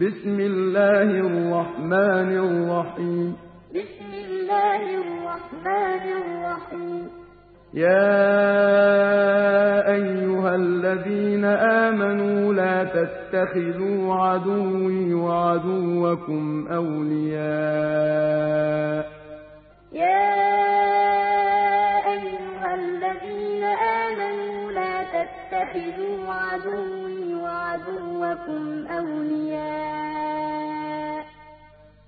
بسم الله الرحمن الرحيم. بسم الله الرحمن الرحيم. يا أيها الذين آمنوا لا تتخذوا عدوي وعدوكم أولياء. يا أيها الذين آمنوا لا تتخذوا عدوي وعدوكم أولياء.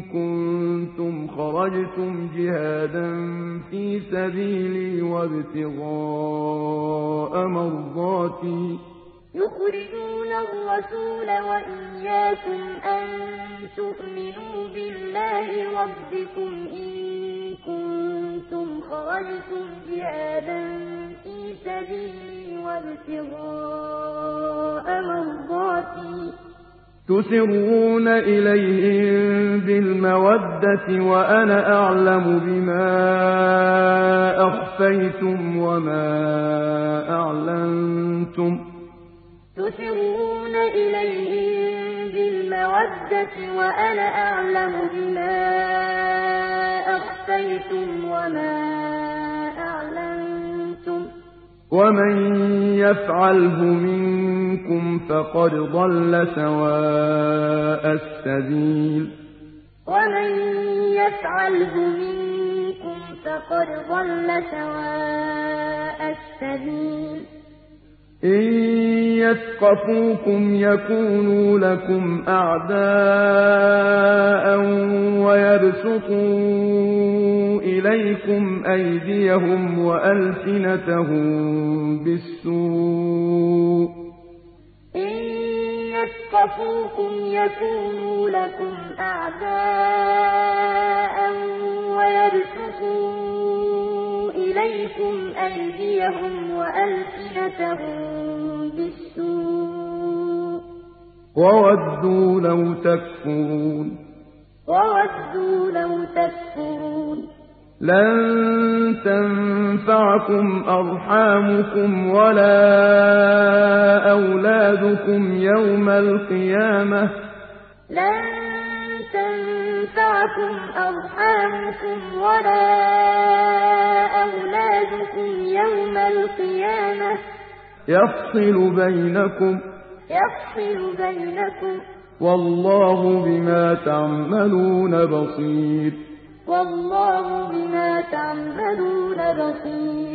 كنتم خرجتم جهادا في سبيلي وابتغاء مرضاتي. يخرجون الرسول وإياكم أن تؤمنوا بالله ربكم إن كنتم خرجتم جهادا في سبيلي وابتغاء مرضاتي. تسرون إليهم بالمودة وأنا أعلم بما أخفيتم وما أعلنتم. تسرون إليهم بالمودة وأنا أعلم بما أخفيتم وما أعلنتم. ومن يفعله منكم فقد ضل سواء السبيل. ومن يفعله منكم فقد ضل سواء السبيل. إن يثقفوكم يكونوا لكم أعداء ويبسطوا إليكم أيديهم وألسنتهم بالسوء. إن يثقفوكم يكونوا لكم أعداء ويبسطوا إليكم أيديهم وألسنتهم بالسوء وودوا لو تكفرون لن تنفعكم أرحامكم ولا أولادكم يوم القيامة لن تنفعكم أرحامكم ولا أولادكم يوم القيامة يفصل بينكم يفصل بينكم والله بما تعملون بصير والله بما تعملون بصير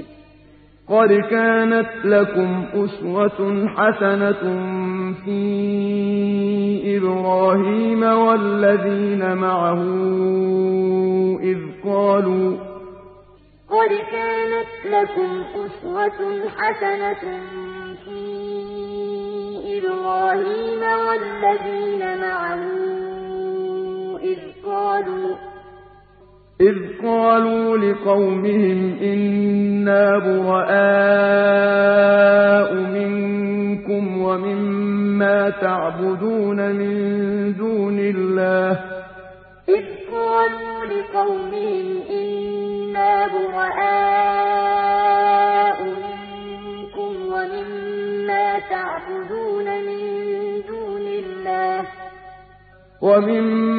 قد كانت لكم أسوة حسنة في إبراهيم والذين معه إذ قالوا قد كانت لكم أسوة حسنة في إبراهيم والذين معه إذ قالوا إذ قالوا لقومهم إنا براء منكم ومما تعبدون من دون الله. إذ قالوا لقومهم إنا براء منكم ومما تعبدون من دون الله. ومما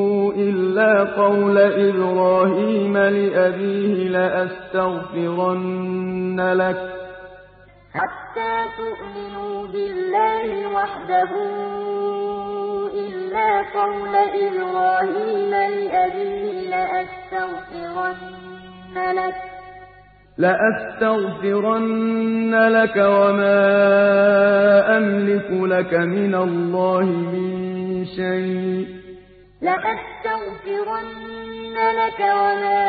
إلا قول إبراهيم لأبيه لأستغفرن لك حتى تؤمنوا بالله وحده إلا قول إبراهيم لأبيه لأستغفرن لك لأستغفرن لك وما أملك لك من الله من شيء لأستغفرن لك وما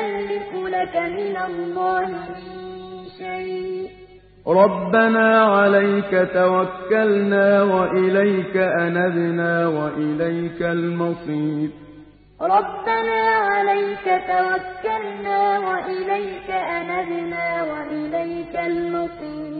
أملك لك من الله من شيء. ربنا عليك توكلنا وإليك أنبنا وإليك المصير. ربنا عليك توكلنا وإليك أنبنا وإليك المصير.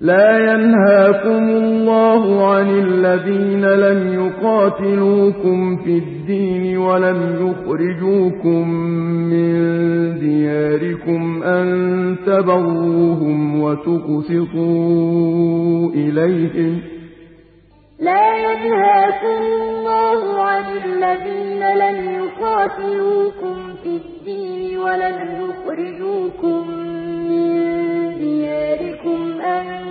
لا ينهاكم الله عن الذين لم يقاتلوكم في الدين ولم يخرجوكم من دياركم أن تبروهم وتقسطوا إليهم. لا ينهاكم الله عن الذين لم يقاتلوكم في الدين ولم يخرجوكم من دياركم أن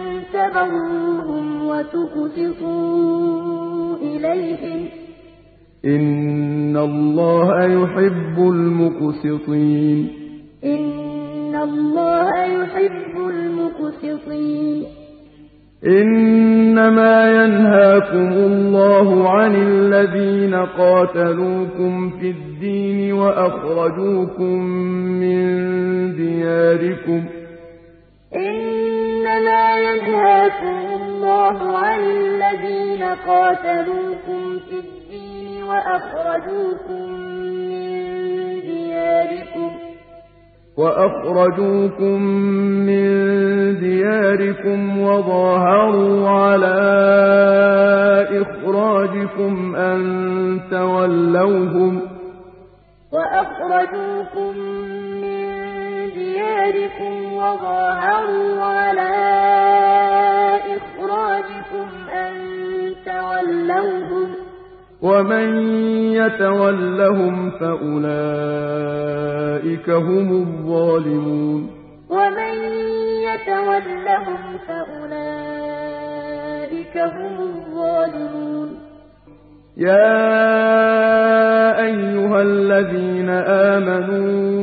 تبروهم وتقسطوا إليهم إن الله يحب المقسطين إن الله يحب المقسطين إنما ينهاكم الله عن الذين قاتلوكم في الدين وأخرجوكم من دياركم إنما ينهاكم الله عن الذين قاتلوكم في الدين وأخرجوكم من دياركم وأخرجوكم من دياركم وظاهروا على إخراجكم أن تولوهم وأخرجوكم من دياركم وظاهروا على إخراجكم أن تولوهم ومن يتولهم فأولئك هم الظالمون ومن يتولهم فأولئك هم الظالمون يا أيها الذين آمنوا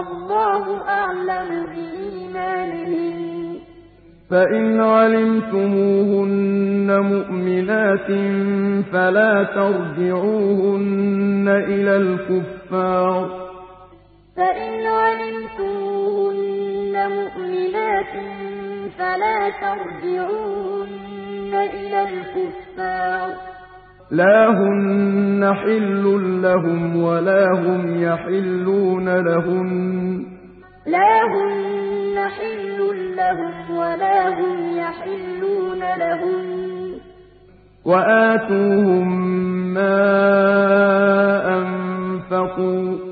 الله أعلم بإيمانهن فإن علمتموهن مؤمنات فلا ترجعوهن إلى الكفار. فإن علمتموهن مؤمنات فلا ترجعوهن إلى الكفار. لا هن حل لهم ولا هم يحلون لهن لا هن حل لهم ولا هم يحلون لهن وآتوهم ما أنفقوا.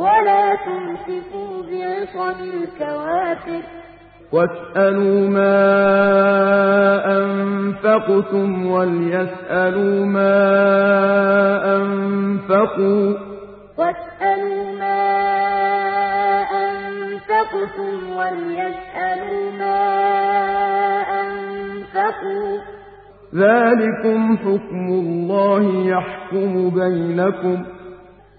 ولا تمسكوا بعصم الكوافر واسألوا ما أنفقتم وليسألوا ما أنفقوا. واسألوا ما أنفقتم وليسألوا ما أنفقوا. ذلكم حكم الله يحكم بينكم.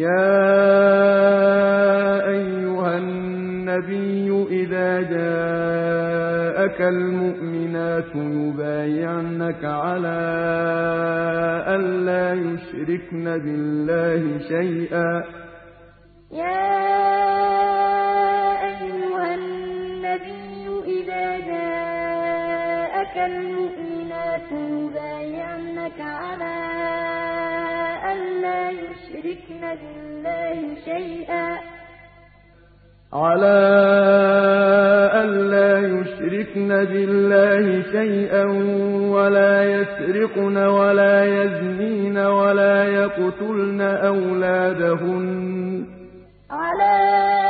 يا أيها النبي إذا جاءك المؤمنات يبايعنك على أن لا يشركن بالله شيئا. يا أيها النبي إذا جاءك المؤمنات يبايعنك على أن لا يشركن بالله شيئا على ألا يشركن بالله شيئا ولا يسرقن ولا يزنين ولا يقتلن أولادهن على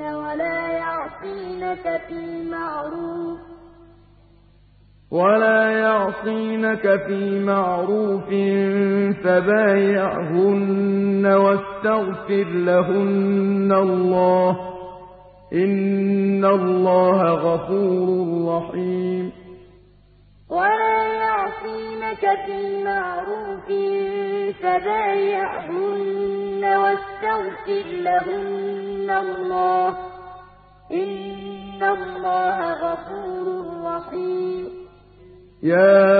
ولا يعصينك في معروف ولا يعصينك في معروف فبايعهن واستغفر لهن الله إن الله غفور رحيم ولا يعصينك في معروف فبايعهن واستغفر لهن الله إن الله غفور رحيم يَا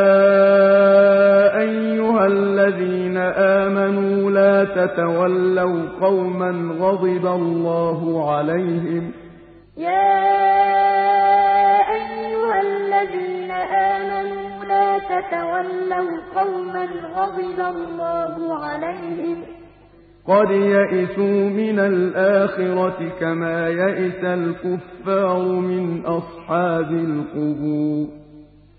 أَيُّهَا الَّذِينَ آمَنُوا لَا تَتَوَلَّوْا قَوْمًا غَضِبَ اللَّهُ عَلَيْهِمْ يَا أَيُّهَا الَّذِينَ لَا تَتَوَلَّوْا قَوْمًا غَضِبَ اللَّهُ عَلَيْهِمْ. قَدْ يَئِسُوا مِنَ الْآخِرَةِ كَمَا يَئِسَ الْكُفَّارُ مِنْ أَصْحَابِ الْقُبُورِ.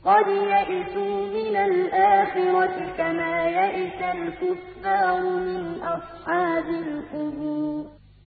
قَدْ يَئِسُوا مِنَ الْآخِرَةِ كَمَا يَئِسَ الْكُفَّارُ مِنْ أَصْحَابِ الْقُبُورِ.